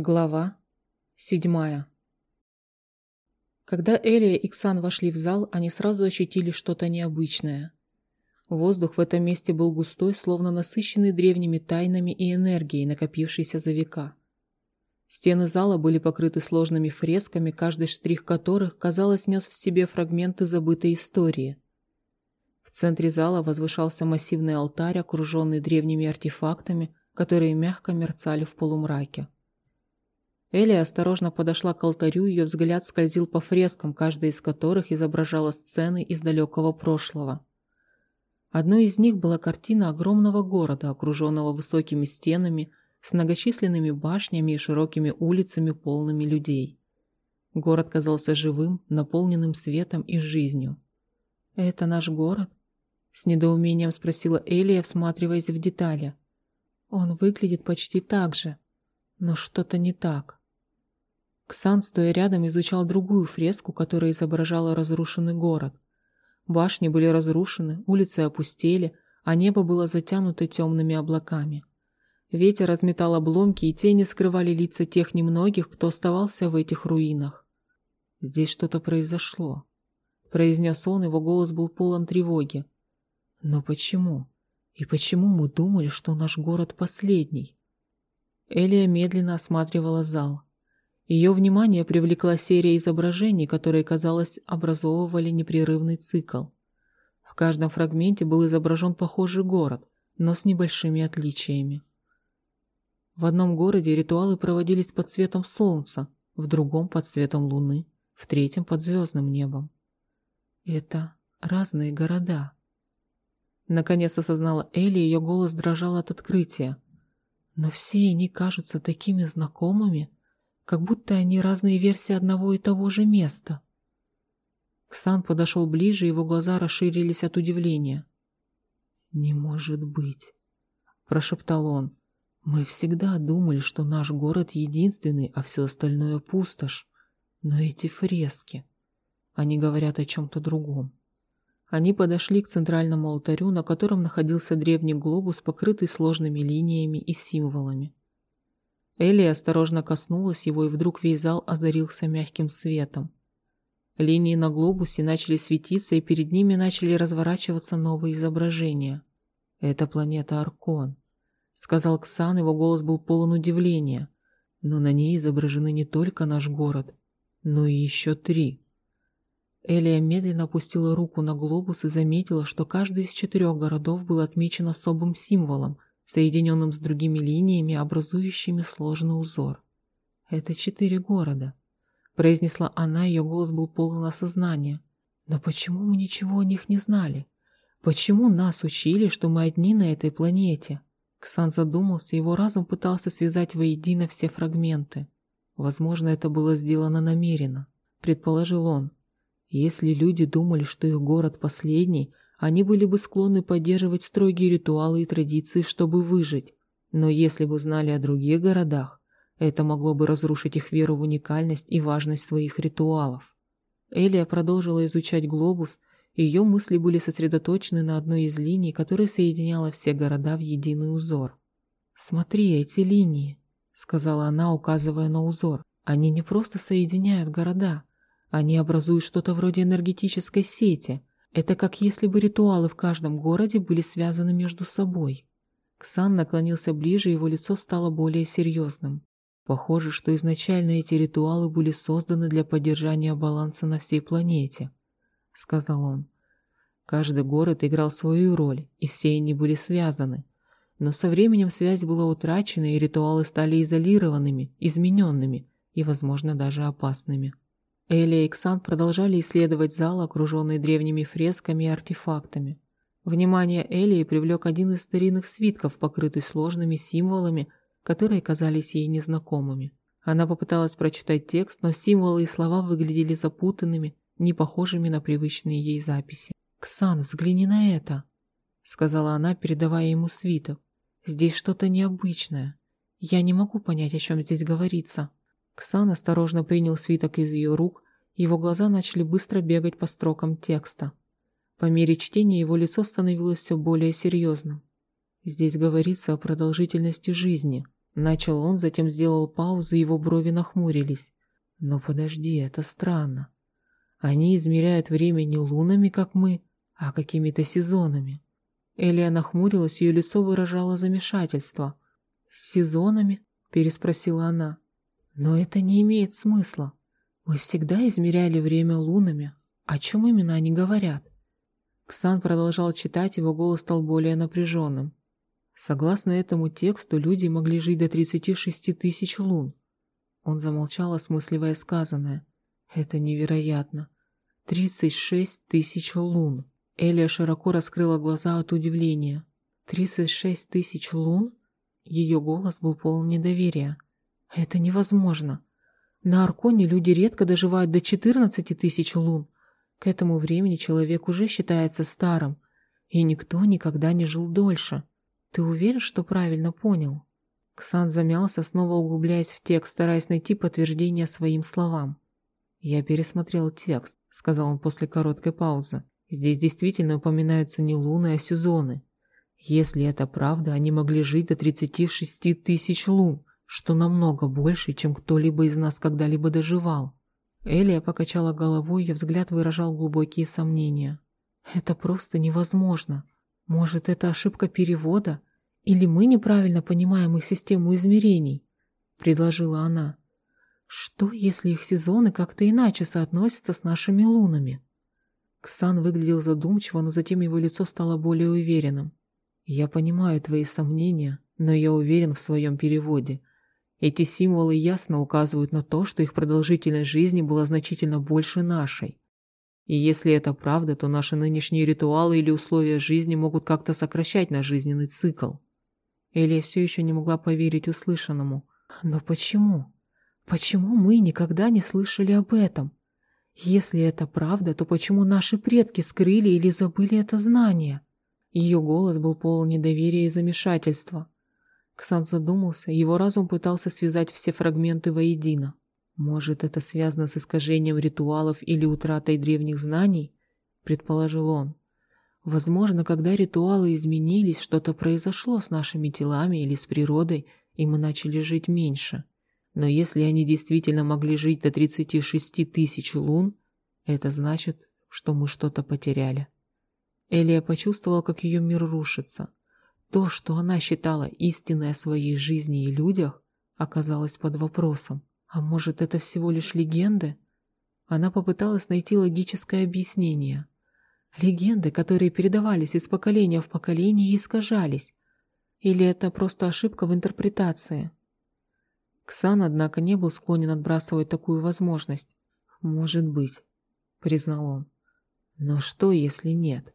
Глава седьмая Когда Элия и Ксан вошли в зал, они сразу ощутили что-то необычное. Воздух в этом месте был густой, словно насыщенный древними тайнами и энергией, накопившейся за века. Стены зала были покрыты сложными фресками, каждый штрих которых, казалось, нес в себе фрагменты забытой истории. В центре зала возвышался массивный алтарь, окруженный древними артефактами, которые мягко мерцали в полумраке. Элия осторожно подошла к алтарю, ее взгляд скользил по фрескам, каждая из которых изображала сцены из далекого прошлого. Одной из них была картина огромного города, окруженного высокими стенами, с многочисленными башнями и широкими улицами, полными людей. Город казался живым, наполненным светом и жизнью. «Это наш город?» — с недоумением спросила Элия, всматриваясь в детали. «Он выглядит почти так же, но что-то не так». Ксан, стоя рядом, изучал другую фреску, которая изображала разрушенный город. Башни были разрушены, улицы опустели, а небо было затянуто темными облаками. Ветер разметал обломки, и тени скрывали лица тех немногих, кто оставался в этих руинах. «Здесь что-то произошло», — произнес он, его голос был полон тревоги. «Но почему? И почему мы думали, что наш город последний?» Элия медленно осматривала зал. Ее внимание привлекла серия изображений, которые, казалось, образовывали непрерывный цикл. В каждом фрагменте был изображен похожий город, но с небольшими отличиями. В одном городе ритуалы проводились под светом солнца, в другом под светом луны, в третьем под звездным небом. Это разные города. Наконец осознала Элли, ее голос дрожал от открытия. Но все они кажутся такими знакомыми, как будто они разные версии одного и того же места. Ксан подошел ближе, его глаза расширились от удивления. «Не может быть», — прошептал он. «Мы всегда думали, что наш город единственный, а все остальное пустошь. Но эти фрески, они говорят о чем-то другом». Они подошли к центральному алтарю, на котором находился древний глобус, покрытый сложными линиями и символами. Элли осторожно коснулась его, и вдруг весь зал озарился мягким светом. Линии на глобусе начали светиться, и перед ними начали разворачиваться новые изображения. «Это планета Аркон», — сказал Ксан, его голос был полон удивления. «Но на ней изображены не только наш город, но и еще три». Элия медленно опустила руку на глобус и заметила, что каждый из четырех городов был отмечен особым символом — соединенным с другими линиями, образующими сложный узор. «Это четыре города», — произнесла она, ее голос был полон осознания. «Но почему мы ничего о них не знали? Почему нас учили, что мы одни на этой планете?» Ксан задумался, его разум пытался связать воедино все фрагменты. Возможно, это было сделано намеренно, предположил он. Если люди думали, что их город последний, они были бы склонны поддерживать строгие ритуалы и традиции, чтобы выжить. Но если бы знали о других городах, это могло бы разрушить их веру в уникальность и важность своих ритуалов. Элия продолжила изучать глобус, и ее мысли были сосредоточены на одной из линий, которая соединяла все города в единый узор. «Смотри, эти линии», — сказала она, указывая на узор. «Они не просто соединяют города, они образуют что-то вроде энергетической сети, это как если бы ритуалы в каждом городе были связаны между собой. Ксан наклонился ближе, его лицо стало более серьезным. Похоже, что изначально эти ритуалы были созданы для поддержания баланса на всей планете, сказал он. Каждый город играл свою роль, и все они были связаны. Но со временем связь была утрачена, и ритуалы стали изолированными, измененными и, возможно, даже опасными. Элия и Ксан продолжали исследовать зал, окруженный древними фресками и артефактами. Внимание Элии привлек один из старинных свитков, покрытый сложными символами, которые казались ей незнакомыми. Она попыталась прочитать текст, но символы и слова выглядели запутанными, не похожими на привычные ей записи. «Ксан, взгляни на это!» — сказала она, передавая ему свиток. «Здесь что-то необычное. Я не могу понять, о чем здесь говорится». Ксан осторожно принял свиток из ее рук, его глаза начали быстро бегать по строкам текста. По мере чтения его лицо становилось все более серьезным. «Здесь говорится о продолжительности жизни», — Начал он, затем сделал паузу, его брови нахмурились. Но подожди, это странно. Они измеряют время не лунами, как мы, а какими-то сезонами. Элия нахмурилась, ее лицо выражало замешательство. «С сезонами?» – переспросила она. «Но это не имеет смысла. Мы всегда измеряли время лунами. О чем именно они говорят?» Ксан продолжал читать, его голос стал более напряженным. Согласно этому тексту, люди могли жить до 36 тысяч лун. Он замолчал, осмысливая сказанное. Это невероятно. 36 тысяч лун. Элия широко раскрыла глаза от удивления. 36 тысяч лун? Ее голос был полон недоверия. Это невозможно. На Арконе люди редко доживают до 14 тысяч лун. К этому времени человек уже считается старым, и никто никогда не жил дольше. Ты уверен, что правильно понял? Ксан замялся, снова углубляясь в текст, стараясь найти подтверждение своим словам. «Я пересмотрел текст», — сказал он после короткой паузы. «Здесь действительно упоминаются не луны, а сезоны. Если это правда, они могли жить до 36 тысяч лун, что намного больше, чем кто-либо из нас когда-либо доживал». Элия покачала головой, ее взгляд выражал глубокие сомнения. «Это просто невозможно. Может, это ошибка перевода? Или мы неправильно понимаем их систему измерений? Предложила она. Что, если их сезоны как-то иначе соотносятся с нашими лунами? Ксан выглядел задумчиво, но затем его лицо стало более уверенным. «Я понимаю твои сомнения, но я уверен в своем переводе. Эти символы ясно указывают на то, что их продолжительность жизни была значительно больше нашей. И если это правда, то наши нынешние ритуалы или условия жизни могут как-то сокращать наш жизненный цикл. Элия все еще не могла поверить услышанному. Но почему? Почему мы никогда не слышали об этом? Если это правда, то почему наши предки скрыли или забыли это знание? Ее голос был полон недоверия и замешательства. Ксан задумался, его разум пытался связать все фрагменты воедино. «Может, это связано с искажением ритуалов или утратой древних знаний?» – предположил он. «Возможно, когда ритуалы изменились, что-то произошло с нашими телами или с природой, и мы начали жить меньше. Но если они действительно могли жить до 36 тысяч лун, это значит, что мы что-то потеряли». Элия почувствовала, как ее мир рушится. То, что она считала истинной о своей жизни и людях, оказалось под вопросом. А может, это всего лишь легенды? Она попыталась найти логическое объяснение. Легенды, которые передавались из поколения в поколение и искажались. Или это просто ошибка в интерпретации? Ксан, однако, не был склонен отбрасывать такую возможность. «Может быть», — признал он. «Но что, если нет?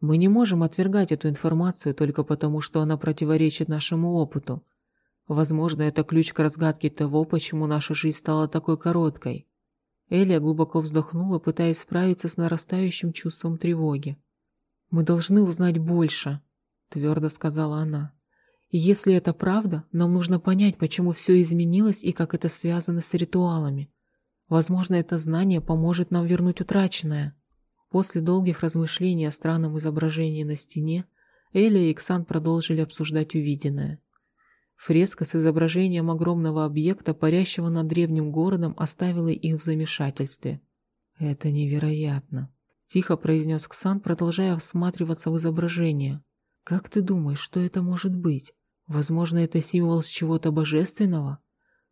Мы не можем отвергать эту информацию только потому, что она противоречит нашему опыту. Возможно, это ключ к разгадке того, почему наша жизнь стала такой короткой. Элия глубоко вздохнула, пытаясь справиться с нарастающим чувством тревоги. «Мы должны узнать больше», – твердо сказала она. «И если это правда, нам нужно понять, почему все изменилось и как это связано с ритуалами. Возможно, это знание поможет нам вернуть утраченное». После долгих размышлений о странном изображении на стене, Эля и Иксан продолжили обсуждать увиденное. Фреска с изображением огромного объекта, парящего над древним городом, оставила их в замешательстве. «Это невероятно», – тихо произнес Ксан, продолжая всматриваться в изображение. «Как ты думаешь, что это может быть? Возможно, это символ с чего-то божественного?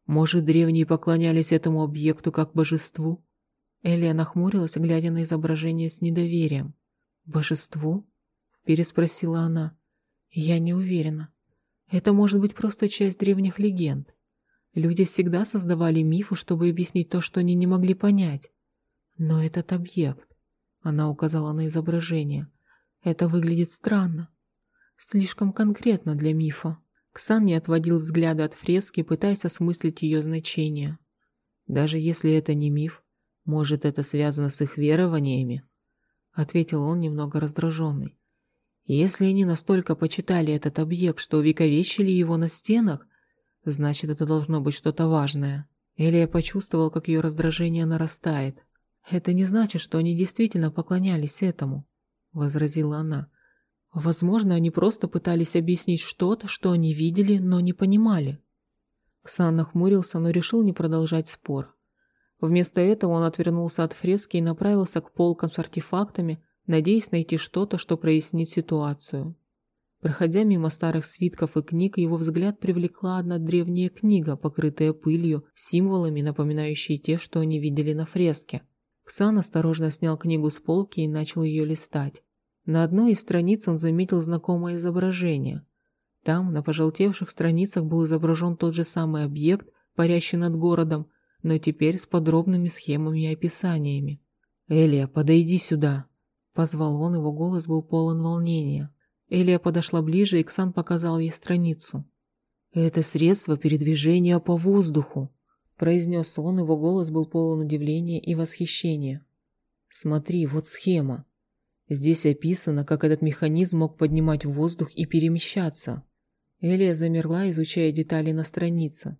Может, древние поклонялись этому объекту как божеству?» Элия нахмурилась, глядя на изображение с недоверием. «Божеству?» – переспросила она. «Я не уверена. Это может быть просто часть древних легенд. Люди всегда создавали мифы, чтобы объяснить то, что они не могли понять. Но этот объект, она указала на изображение, это выглядит странно. Слишком конкретно для мифа. Ксан не отводил взгляда от фрески, пытаясь осмыслить ее значение. Даже если это не миф, может, это связано с их верованиями? Ответил он немного раздраженный. Если они настолько почитали этот объект, что увековечили его на стенах, значит, это должно быть что-то важное. Элия почувствовал, как ее раздражение нарастает. «Это не значит, что они действительно поклонялись этому», — возразила она. «Возможно, они просто пытались объяснить что-то, что они видели, но не понимали». Ксан нахмурился, но решил не продолжать спор. Вместо этого он отвернулся от фрески и направился к полкам с артефактами, надеясь найти что-то, что прояснит ситуацию. Проходя мимо старых свитков и книг, его взгляд привлекла одна древняя книга, покрытая пылью, символами, напоминающие те, что они видели на фреске. Ксан осторожно снял книгу с полки и начал ее листать. На одной из страниц он заметил знакомое изображение. Там, на пожелтевших страницах, был изображен тот же самый объект, парящий над городом, но теперь с подробными схемами и описаниями. «Элия, подойди сюда!» Позвал он, его голос был полон волнения. Элия подошла ближе, и Ксан показал ей страницу. «Это средство передвижения по воздуху», – произнес он, его голос был полон удивления и восхищения. «Смотри, вот схема. Здесь описано, как этот механизм мог поднимать воздух и перемещаться». Элия замерла, изучая детали на странице.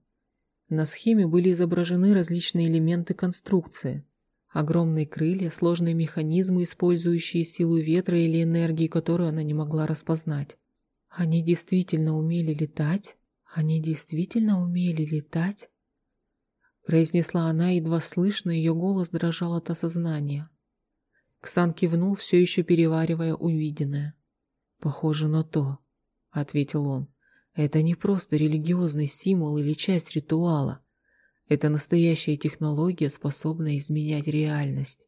На схеме были изображены различные элементы конструкции. Огромные крылья, сложные механизмы, использующие силу ветра или энергии, которую она не могла распознать. Они действительно умели летать? Они действительно умели летать? Произнесла она, едва слышно, ее голос дрожал от осознания. Ксан кивнул, все еще переваривая увиденное. «Похоже на то», — ответил он. «Это не просто религиозный символ или часть ритуала. Это настоящая технология, способная изменять реальность.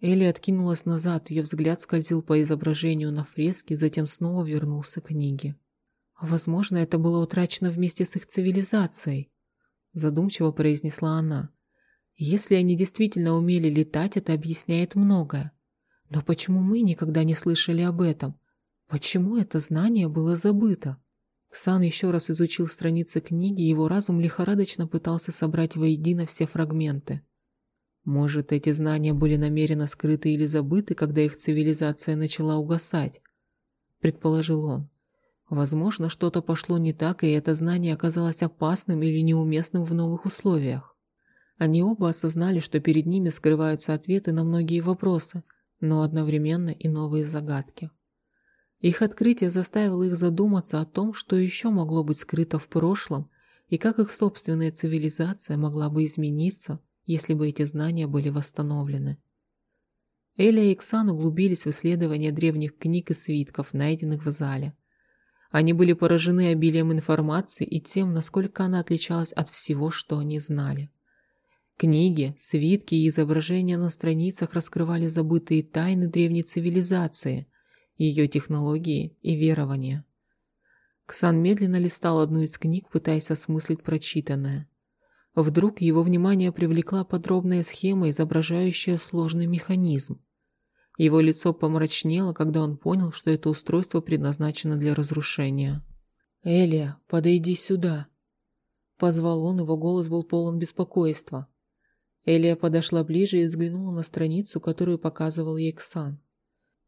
Элли откинулась назад, ее взгляд скользил по изображению на фреске, затем снова вернулся к книге. Возможно, это было утрачено вместе с их цивилизацией, задумчиво произнесла она. Если они действительно умели летать, это объясняет многое. Но почему мы никогда не слышали об этом? Почему это знание было забыто? Сан еще раз изучил страницы книги, его разум лихорадочно пытался собрать воедино все фрагменты. Может, эти знания были намеренно скрыты или забыты, когда их цивилизация начала угасать? Предположил он. Возможно, что-то пошло не так, и это знание оказалось опасным или неуместным в новых условиях. Они оба осознали, что перед ними скрываются ответы на многие вопросы, но одновременно и новые загадки. Их открытие заставило их задуматься о том, что еще могло быть скрыто в прошлом и как их собственная цивилизация могла бы измениться, если бы эти знания были восстановлены. Эля и Иксан углубились в исследование древних книг и свитков, найденных в зале. Они были поражены обилием информации и тем, насколько она отличалась от всего, что они знали. Книги, свитки и изображения на страницах раскрывали забытые тайны древней цивилизации, ее технологии и верования. Ксан медленно листал одну из книг, пытаясь осмыслить прочитанное. Вдруг его внимание привлекла подробная схема, изображающая сложный механизм. Его лицо помрачнело, когда он понял, что это устройство предназначено для разрушения. «Элия, подойди сюда!» Позвал он, его голос был полон беспокойства. Элия подошла ближе и взглянула на страницу, которую показывал ей Ксан.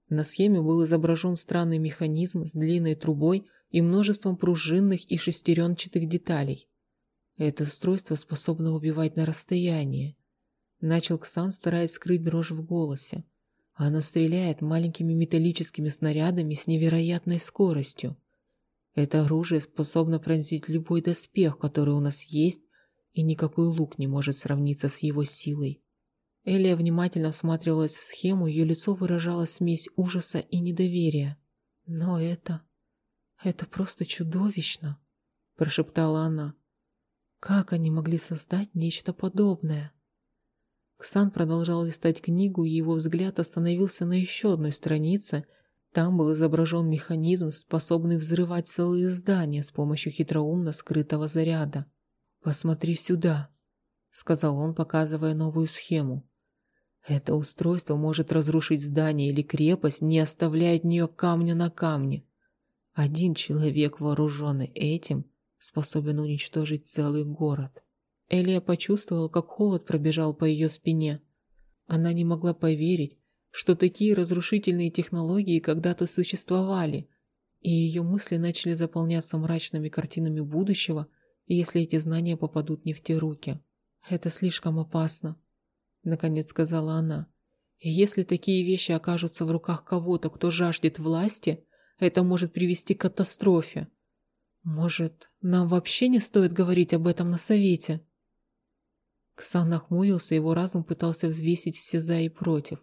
На схеме был изображен странный механизм с длинной трубой и множеством пружинных и шестеренчатых деталей. Это устройство способно убивать на расстоянии. Начал Ксан, стараясь скрыть дрожь в голосе. Оно стреляет маленькими металлическими снарядами с невероятной скоростью. Это оружие способно пронзить любой доспех, который у нас есть, и никакой лук не может сравниться с его силой. Элия внимательно всматривалась в схему, ее лицо выражало смесь ужаса и недоверия. «Но это... это просто чудовищно!» – прошептала она. «Как они могли создать нечто подобное?» Ксан продолжал листать книгу, и его взгляд остановился на еще одной странице. Там был изображен механизм, способный взрывать целые здания с помощью хитроумно скрытого заряда. «Посмотри сюда», — сказал он, показывая новую схему. Это устройство может разрушить здание или крепость, не оставляя от нее камня на камне. Один человек, вооруженный этим, способен уничтожить целый город. Элия почувствовала, как холод пробежал по ее спине. Она не могла поверить, что такие разрушительные технологии когда-то существовали, и ее мысли начали заполняться мрачными картинами будущего, если эти знания попадут не в те руки. Это слишком опасно наконец сказала она. И если такие вещи окажутся в руках кого-то, кто жаждет власти, это может привести к катастрофе. Может, нам вообще не стоит говорить об этом на совете? Ксан нахмурился, его разум пытался взвесить все «за» и «против».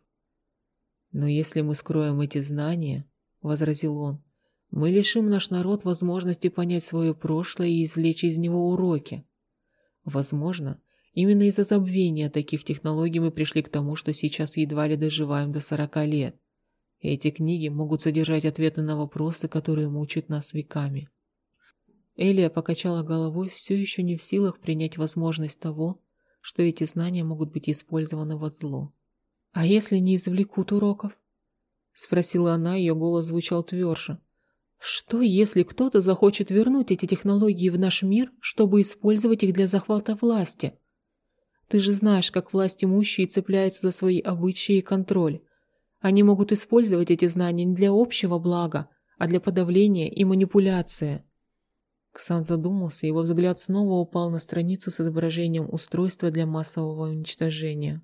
«Но если мы скроем эти знания, — возразил он, — мы лишим наш народ возможности понять свое прошлое и извлечь из него уроки. Возможно, именно из-за забвения таких технологий мы пришли к тому, что сейчас едва ли доживаем до сорока лет. Эти книги могут содержать ответы на вопросы, которые мучают нас веками. Элия покачала головой, все еще не в силах принять возможность того, что эти знания могут быть использованы во зло. «А если не извлекут уроков?» — спросила она, ее голос звучал тверже. «Что, если кто-то захочет вернуть эти технологии в наш мир, чтобы использовать их для захвата власти? Ты же знаешь, как власть имущие цепляются за свои обычаи и контроль. Они могут использовать эти знания не для общего блага, а для подавления и манипуляции». Ксан задумался, его взгляд снова упал на страницу с изображением устройства для массового уничтожения.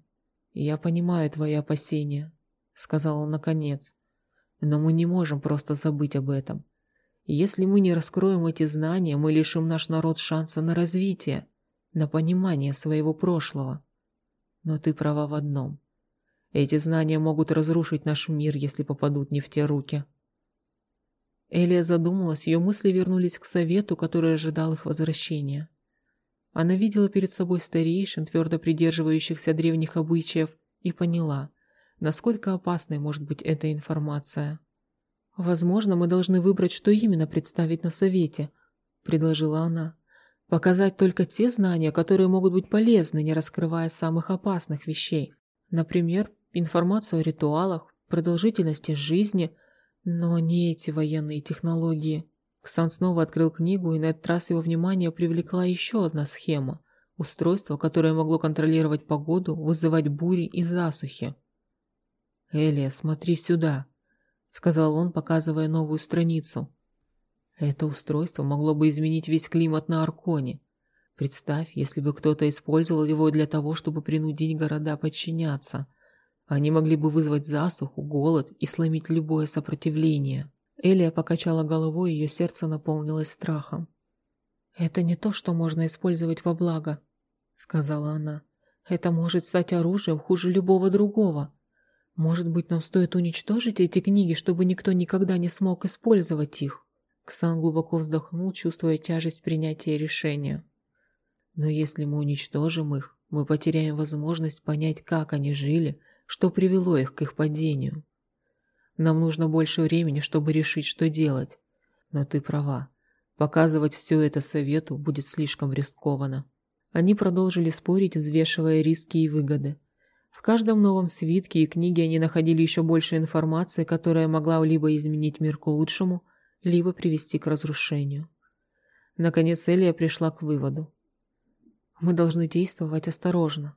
«Я понимаю твои опасения», — сказал он наконец. «Но мы не можем просто забыть об этом. Если мы не раскроем эти знания, мы лишим наш народ шанса на развитие, на понимание своего прошлого. Но ты права в одном. Эти знания могут разрушить наш мир, если попадут не в те руки». Элия задумалась, ее мысли вернулись к совету, который ожидал их возвращения. Она видела перед собой старейшин, твердо придерживающихся древних обычаев, и поняла, насколько опасной может быть эта информация. «Возможно, мы должны выбрать, что именно представить на совете», — предложила она. «Показать только те знания, которые могут быть полезны, не раскрывая самых опасных вещей. Например, информацию о ритуалах, продолжительности жизни — но не эти военные технологии. Ксан снова открыл книгу, и на этот раз его внимание привлекла еще одна схема. Устройство, которое могло контролировать погоду, вызывать бури и засухи. «Элия, смотри сюда», — сказал он, показывая новую страницу. Это устройство могло бы изменить весь климат на Арконе. Представь, если бы кто-то использовал его для того, чтобы принудить города подчиняться — они могли бы вызвать засуху, голод и сломить любое сопротивление. Элия покачала головой, ее сердце наполнилось страхом. «Это не то, что можно использовать во благо», — сказала она. «Это может стать оружием хуже любого другого. Может быть, нам стоит уничтожить эти книги, чтобы никто никогда не смог использовать их?» Ксан глубоко вздохнул, чувствуя тяжесть принятия решения. «Но если мы уничтожим их, мы потеряем возможность понять, как они жили, что привело их к их падению. Нам нужно больше времени, чтобы решить, что делать. Но ты права. Показывать все это совету будет слишком рискованно. Они продолжили спорить, взвешивая риски и выгоды. В каждом новом свитке и книге они находили еще больше информации, которая могла либо изменить мир к лучшему, либо привести к разрушению. Наконец Элия пришла к выводу. Мы должны действовать осторожно.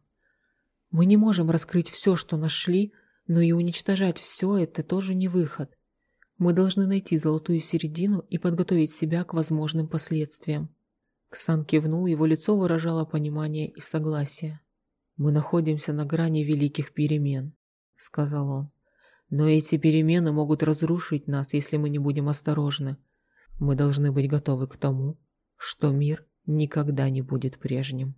Мы не можем раскрыть все, что нашли, но и уничтожать все это тоже не выход. Мы должны найти золотую середину и подготовить себя к возможным последствиям. Ксан кивнул, его лицо выражало понимание и согласие. «Мы находимся на грани великих перемен», — сказал он. «Но эти перемены могут разрушить нас, если мы не будем осторожны. Мы должны быть готовы к тому, что мир никогда не будет прежним».